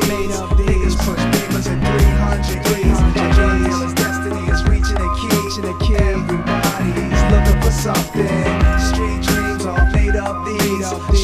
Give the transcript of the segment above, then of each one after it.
these. Niggas push beamers at 300 G's. A drug dealer's destiny is reaching a key. Everybody's looking for something. Street dreams all made of these. Shorties on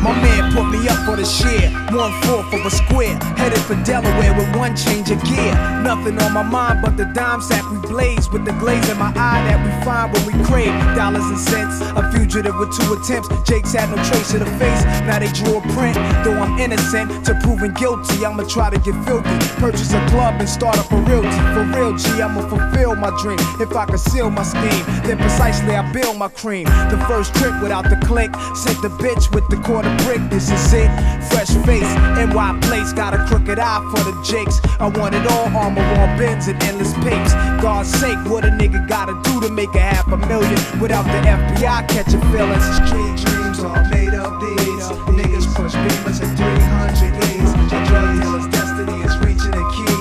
My man put me up for the share, one fourth of a square. Headed for Delaware with one change of gear. Nothing on my mind but the dime sack we blaze. With the glaze in my eye that we find when we crave dollars and cents. A fugitive with two attempts. Jake's had no trace of the face. Now they drew a print. Though I'm innocent to proving guilty, I'ma try to get filthy. Purchase a club and start up a realty. For real, G, I'ma fulfill my dream. If I conceal my scheme, then precisely I build my cream. The first trip without the click. Sent the bitch with the quarter brick. This is it. Fresh face, NY place. Got a crooked eye for the jakes. I want it all armor, all bins and endless papes. God's sake, what a nigga gotta do to make a half a million without the FBI catching feelings? Street dreams all made of these. Niggas push beamers at 300 E's. A drug dealer's destiny is reaching a key.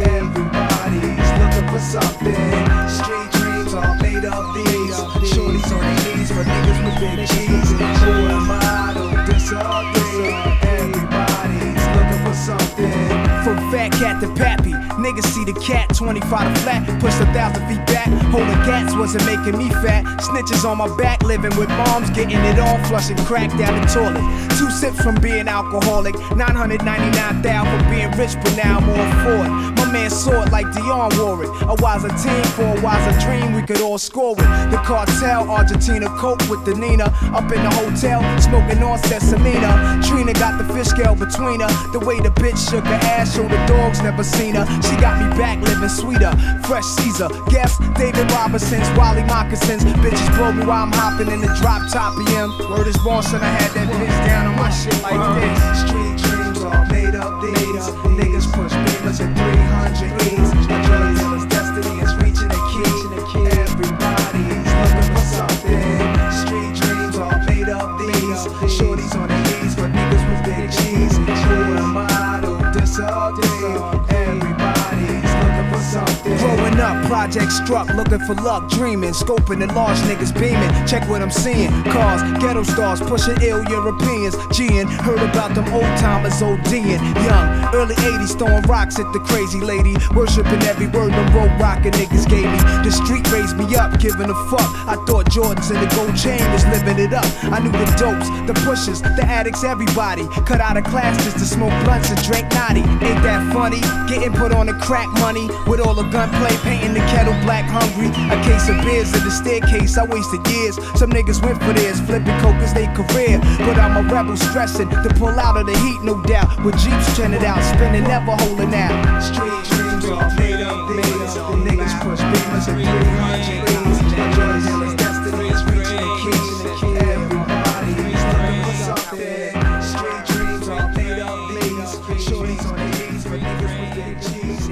Everybody's looking for something. Street dreams all made of these. Shorties on their knees, but niggas with big G's. Who am I to fat cat to pappy, niggas see the cat 25 to flat, push a thousand feet back. Holding cats wasn't making me fat. Snitches on my back, living with moms, getting it on, flushing crack down the toilet. Two sips from being alcoholic, 999 thou for being rich, but now I'm all for it. My man saw it like Dion wore it. A wiser team for a wiser dream, we could all score with. The cartel, Argentina, coke with the Nina. Up in the hotel, smoking on sinsemilla. Trina got the fish scale between her. The way the bitch shook her ass, showed the dogs never seen her. She got me back living sweeter. Fresh Caesar, guess David Robinson's, Wally Moccasins. Bitches blow me while I'm hopping in the drop top EM. Word is born, and I had that bitch down on my shit like this. Street dreams all made of these. Niggas push project struck, looking for luck, dreaming, scoping the large niggas beaming. Check what I'm seeing. Cars, ghetto stars, pushing ill Europeans. G'ing, heard about them old timers ODing. Young, early 80s, throwing rocks at the crazy lady. Worshipping every word them road rockin' niggas gave me. The street raised me up, giving a fuck. I thought Jordans and the gold chain was living it up. I knew the dopes, the pushers, the addicts, everybody. Cut out of class just to smoke blunts and drink naughty. Ain't that funny? Getting put on the crack money with all the gunplay, painting the kettle black hungry. A case of beers in the staircase, I wasted years. Some niggas went for theirs, flipping coke as they career. But I'm a rebel stressing to pull out of the heat, no doubt. With Jeeps trending out, spinning, never holding out. Street dreams cheese.